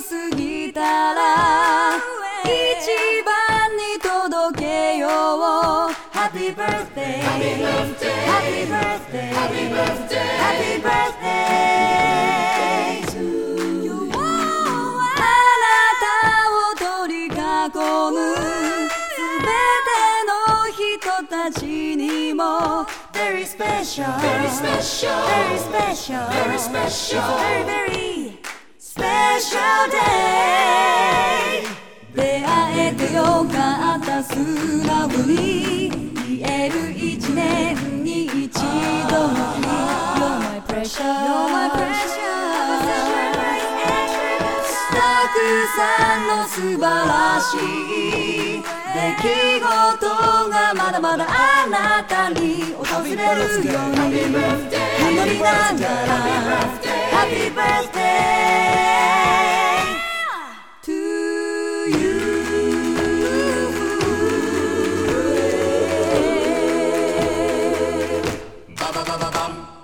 を過ぎたら一番に届けよう Happy birthday Happy birthday Happy birthday Happy birthday to you あなたを取り囲むすべての人たちにも Very special Very special Very special Very special Very very special day 出会えてよかった素直に言える一年に一度の日 You're my precious You're my precious たくさんの素晴らしい出来事がまだまだあなたに訪れるように祈りなが you. Ba ba ba ba bum.